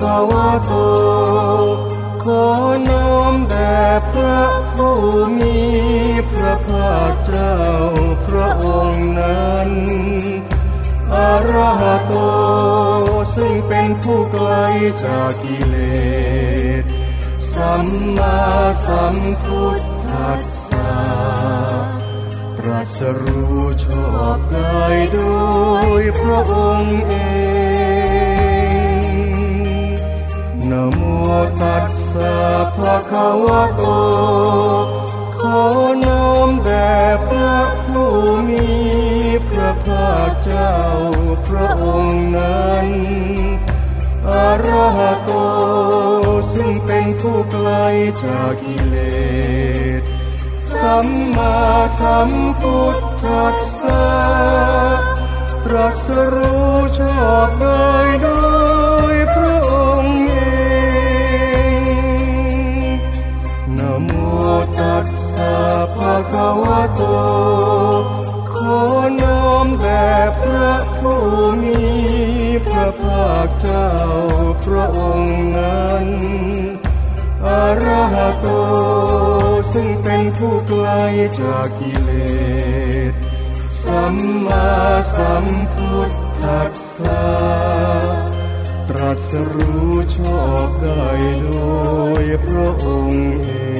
คะวะโต ขอน้อมแด่พระผู้มีพระภาคเจ้าพระองค์นั้นอรหะโต ซึ่งเป็นผู้ไกลจากกิเลส สัมมาสัมพุทธัสสะตรัสรู้ชอบได้โดยพระองค์เอง นะโมตัสสะภะคะวะโต ขอน้อมแด่พระผู้มีพระภาคเจ้าพระองค์นั้นอรหะโต ซึ่งเป็นผู้ไกลจากกิเลส สัมมาสัมพุทธัสสะตรัสรู้ชอบได้โดย นะโมตัสสะภะคะวะโต ขอน้อมแด่พระผู้มีพระภาคเจ้าพระองค์นั้นอรหะโต ซึ่งเป็นผู้ไกลจากกิเลส สัมมาสัมพุทธัสสะตรัสรู้ชอบได้โดยพระองค์เอง